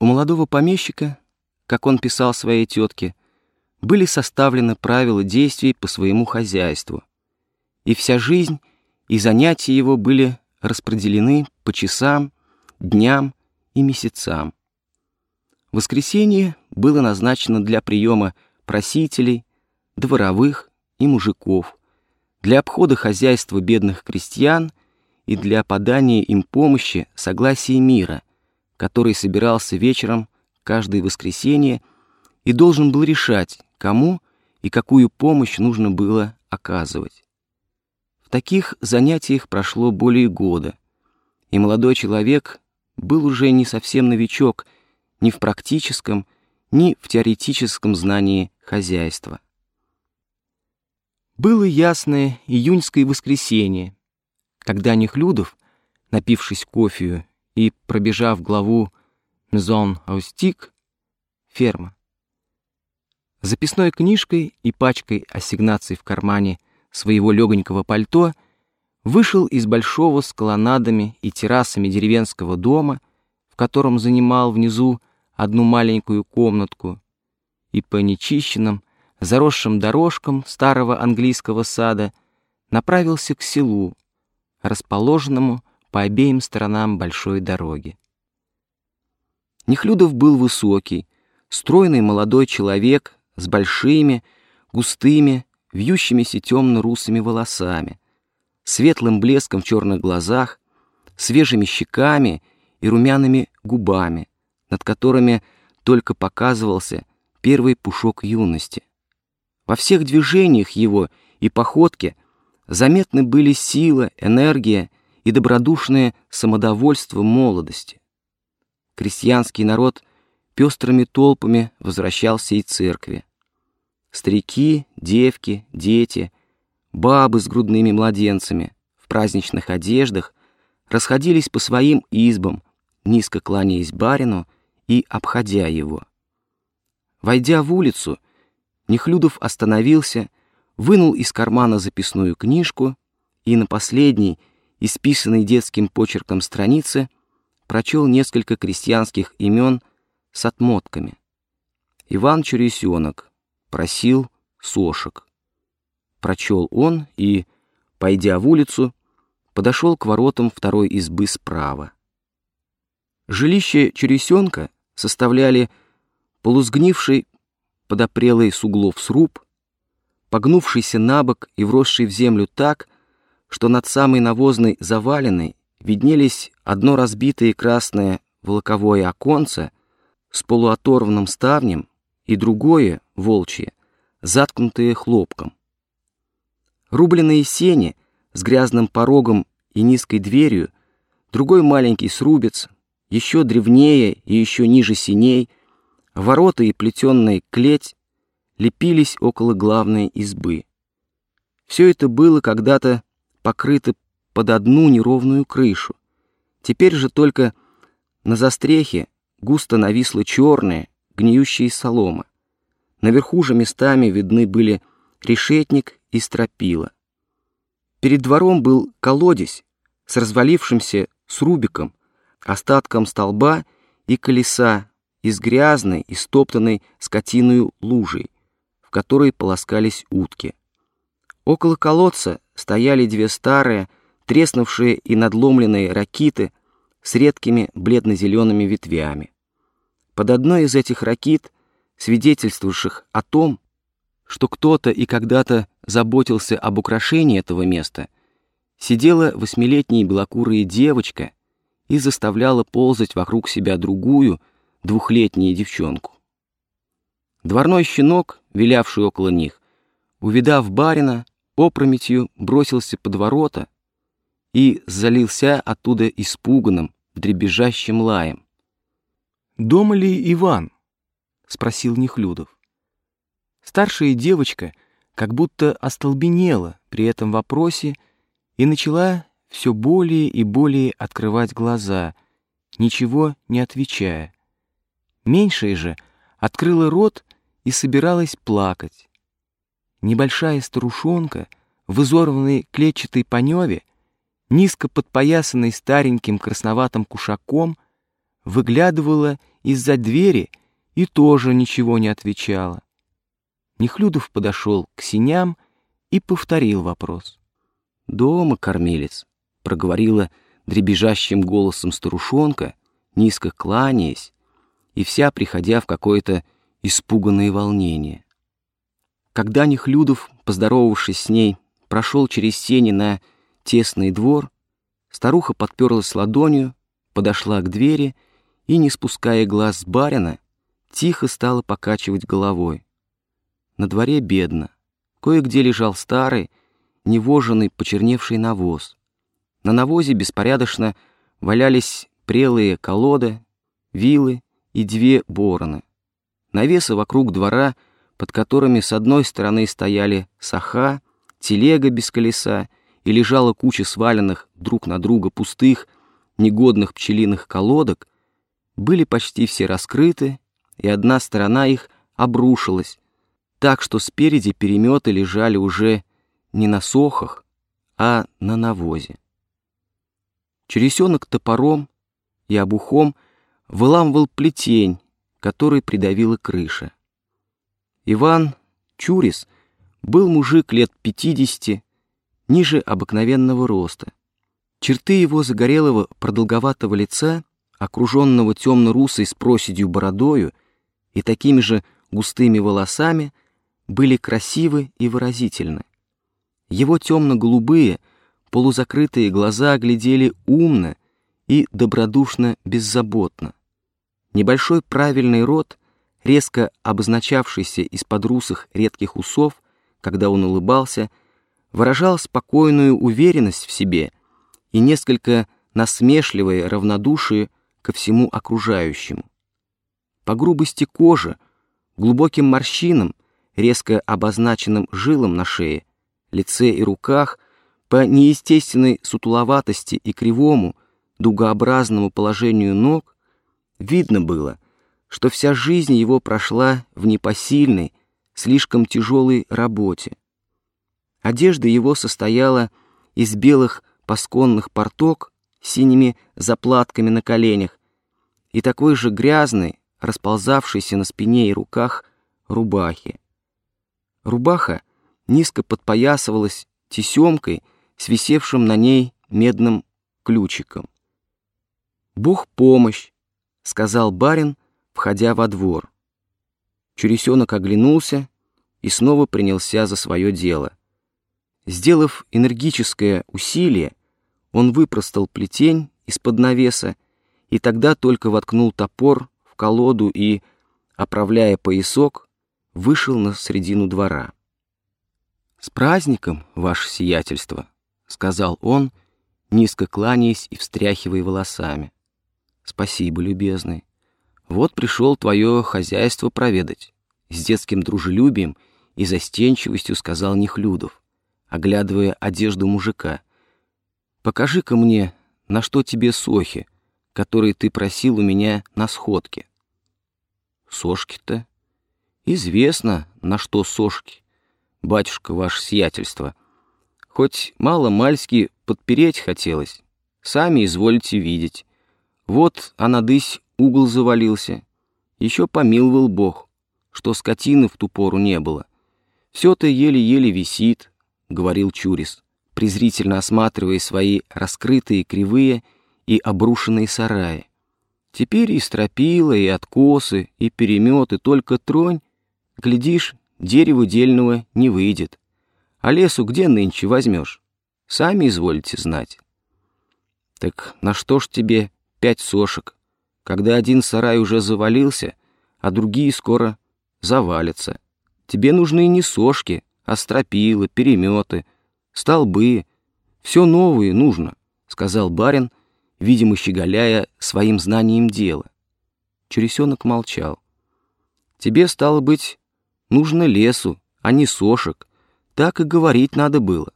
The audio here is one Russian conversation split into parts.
У молодого помещика, как он писал своей тетке, были составлены правила действий по своему хозяйству, и вся жизнь и занятия его были распределены по часам, дням и месяцам. Воскресенье было назначено для приема просителей, дворовых и мужиков, для обхода хозяйства бедных крестьян и для подания им помощи согласия мира, который собирался вечером каждое воскресенье и должен был решать, кому и какую помощь нужно было оказывать. В таких занятиях прошло более года, и молодой человек был уже не совсем новичок ни в практическом, ни в теоретическом знании хозяйства. Было ясное июньское воскресенье, когда Нехлюдов, напившись кофею и пробежав главу «Мезон Аустик» ферма, записной книжкой и пачкой ассигнаций в кармане своего легонького пальто вышел из большого с колоннадами и террасами деревенского дома, в котором занимал внизу одну маленькую комнатку, и по нечищенным, заросшим дорожкам старого английского сада направился к селу, расположенному по обеим сторонам большой дороги. Нехлюдов был высокий, стройный молодой человек с большими, густыми, вьющимися темно-русыми волосами, светлым блеском в черных глазах, свежими щеками и румяными губами, над которыми только показывался первый пушок юности. Во всех движениях его и походке заметны были сила, энергия и добродушное самодовольство молодости. Крестьянский народ пестрыми толпами возвращался и церкви. Старики, девки, дети, бабы с грудными младенцами в праздничных одеждах расходились по своим избам, низко кланяясь барину и обходя его. Войдя в улицу, Нехлюдов остановился, вынул из кармана записную книжку и на последней, исписанной детским почерком странице, прочел несколько крестьянских имен с отмотками. Иван Чуресенок просил сошек. Прочел он и, пойдя в улицу, подошел к воротам второй избы справа. Жилище Чуресенка составляли полусгнивший подопрелый с углов сруб, погнувшийся на бок и вросший в землю так, что над самой навозной заваленной виднелись одно разбитое красное волоковое оконце с полуоторванным ставнем и другое, волчье, заткнутое хлопком. Рубленные сени с грязным порогом и низкой дверью, другой маленький срубец, еще древнее и еще ниже синей — Ворота и плетенная клеть лепились около главной избы. Все это было когда-то покрыто под одну неровную крышу. Теперь же только на застрехе густо нависла черная, гниющая солома. Наверху же местами видны были решетник и стропила. Перед двором был колодец с развалившимся срубиком, остатком столба и колеса из грязной и стоптанной скотиную лужей, в которой полоскались утки. Около колодца стояли две старые, треснувшие и надломленные ракиты с редкими бледно-зелеными ветвями. Под одной из этих ракит, свидетельствовавших о том, что кто-то и когда-то заботился об украшении этого места, сидела восьмилетняя белокурая девочка и заставляла ползать вокруг себя другую, двухлетнюю девчонку. Дворной щенок, вилявший около них, увидав барина, опрометью бросился под ворота и залился оттуда испуганным, дребезжащим лаем. «Дома ли Иван?» — спросил Нехлюдов. Старшая девочка как будто остолбенела при этом вопросе и начала все более и более открывать глаза, ничего не отвечая. Меньшая же открыла рот и собиралась плакать. Небольшая старушонка в изорванной клетчатой паневе, низко подпоясанной стареньким красноватым кушаком, выглядывала из-за двери и тоже ничего не отвечала. Нехлюдов подошел к синям и повторил вопрос. «Дома, кормилец», — проговорила дребезжащим голосом старушонка, низко кланяясь, и вся приходя в какое-то испуганное волнение. Когда Нехлюдов, поздоровавшись с ней, прошел через сени на тесный двор, старуха подперлась ладонью, подошла к двери и, не спуская глаз с барина, тихо стала покачивать головой. На дворе бедно. Кое-где лежал старый, невоженный, почерневший навоз. На навозе беспорядочно валялись прелые колоды, вилы и две бороны. Навесы вокруг двора, под которыми с одной стороны стояли саха, телега без колеса и лежала куча сваленных друг на друга пустых, негодных пчелиных колодок, были почти все раскрыты, и одна сторона их обрушилась, так что спереди переметы лежали уже не на сохах, а на навозе. Чересенок топором и обухом выламывал плетень, который придавила крыша. Иван Чурис был мужик лет пятидесяти, ниже обыкновенного роста. Черты его загорелого продолговатого лица, окруженного темно-русой с проседью бородою и такими же густыми волосами, были красивы и выразительны. Его темно-голубые, полузакрытые глаза глядели умно и добродушно беззаботно. Небольшой правильный рот, резко обозначавшийся из-под русых редких усов, когда он улыбался, выражал спокойную уверенность в себе и несколько насмешливое равнодушие ко всему окружающему. По грубости кожи, глубоким морщинам, резко обозначенным жилам на шее, лице и руках, по неестественной сутуловатости и кривому, дугообразному положению ног, видно было, что вся жизнь его прошла в непосильной, слишком тяжелой работе. Одежда его состояла из белых пасконных порток с синими заплатками на коленях и такой же грязной, расползавшейся на спине и руках, рубахи. Рубаха низко подпоясывалась тесемкой с висевшим на ней медным ключиком. «Бог помощь!» — сказал барин, входя во двор. Чуресенок оглянулся и снова принялся за свое дело. Сделав энергическое усилие, он выпростал плетень из-под навеса и тогда только воткнул топор в колоду и, оправляя поясок, вышел на середину двора. «С праздником, ваше сиятельство!» — сказал он, низко кланяясь и встряхивая волосами. «Спасибо, любезный. Вот пришел твое хозяйство проведать». С детским дружелюбием и застенчивостью сказал Нехлюдов, оглядывая одежду мужика. «Покажи-ка мне, на что тебе сохи, которые ты просил у меня на сходке». «Сошки-то?» «Известно, на что сошки, батюшка ваше сиятельство. Хоть мало-мальски подпереть хотелось, сами изволите видеть. Вот, а надысь угол завалился. Еще помиловал Бог, что скотины в ту пору не было. Все-то еле-еле висит, — говорил Чурис, презрительно осматривая свои раскрытые кривые и обрушенные сараи. Теперь и стропила, и откосы, и переметы, только тронь, глядишь, дерева дельного не выйдет. А лесу где нынче возьмешь? Сами изволите знать. Так на что ж тебе пять сошек, когда один сарай уже завалился, а другие скоро завалятся? Тебе нужны не сошки, а стропилы, переметы, столбы. Все новые нужно, — сказал барин, видимо, щеголяя своим знанием дела. Чересенок молчал. Тебе, стало быть, нужно лесу, а не сошек, так и говорить надо было.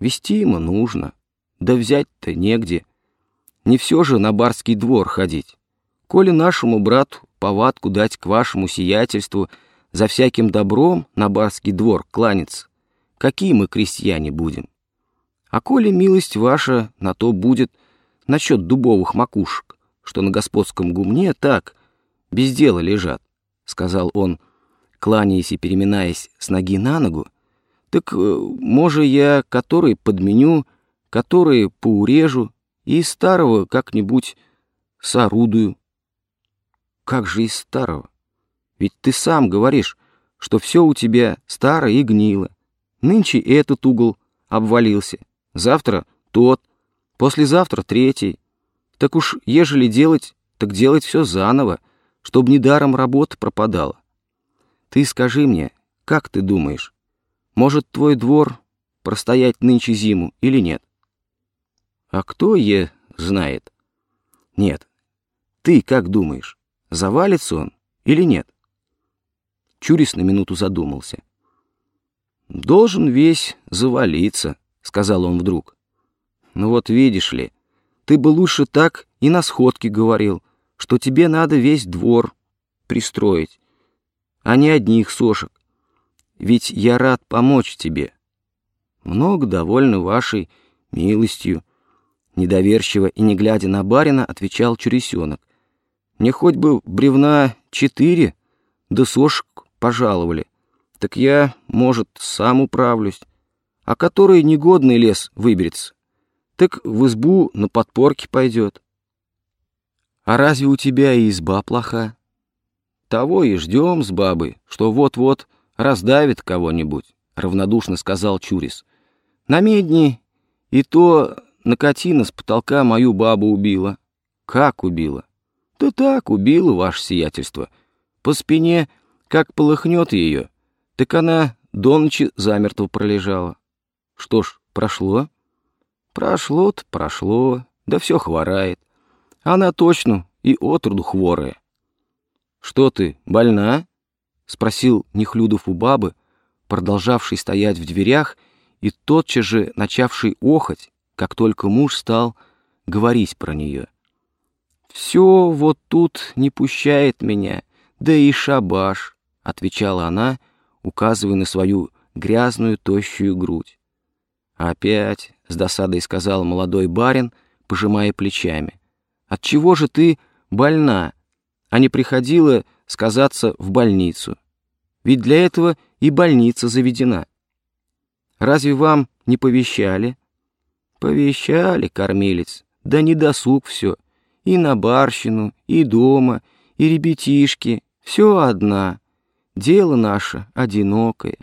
Вести ему нужно, да взять-то негде. Не все же на барский двор ходить. Коли нашему брату повадку дать к вашему сиятельству за всяким добром на барский двор кланяться, какие мы крестьяне будем? А коли милость ваша на то будет насчет дубовых макушек, что на господском гумне так, без дела лежат, — сказал он, кланяясь и переминаясь с ноги на ногу, так, э, може, я который подменю, который поурежу и из старого как-нибудь соорудую. Как же из старого? Ведь ты сам говоришь, что все у тебя старое и гнило. Нынче этот угол обвалился, завтра тот, послезавтра третий. Так уж, ежели делать, так делать все заново, чтобы недаром работа пропадала. Ты скажи мне, как ты думаешь, может твой двор простоять нынче зиму или нет? А кто е знает? Нет. Ты как думаешь, завалится он или нет? Чурис на минуту задумался. «Должен весь завалиться», — сказал он вдруг. «Ну вот видишь ли, ты бы лучше так и на сходке говорил, что тебе надо весь двор пристроить, а не одних сошек. Ведь я рад помочь тебе. Много довольно вашей милостью». Недоверчиво и не глядя на барина, отвечал чуресенок. «Мне хоть бы бревна четыре, да сошек пожаловали. Так я, может, сам управлюсь. А который негодный лес выберется, так в избу на подпорке пойдет. А разве у тебя и изба плоха? Того и ждем с бабой, что вот-вот раздавит кого-нибудь, равнодушно сказал Чурис. На медни и то накатина с потолка мою бабу убила. Как убила? Да так, убила, ваше сиятельство. По спине, как полыхнет ее, так она до ночи замертво пролежала. Что ж, прошло? Прошло-то прошло, да все хворает. Она точно и отроду хворая. Что ты, больна? Спросил Нехлюдов у бабы, продолжавший стоять в дверях и тотчас же начавший охоть, как только муж стал говорить про нее. «Все вот тут не пущает меня, да и шабаш», — отвечала она, — указывая на свою грязную, тощую грудь. «Опять», — с досадой сказал молодой барин, пожимая плечами, «отчего же ты больна, а не приходила сказаться в больницу? Ведь для этого и больница заведена. Разве вам не повещали?» «Повещали, кормилец, да не досуг все, и на барщину, и дома, и ребятишки, все одна». Дело наше одинокое.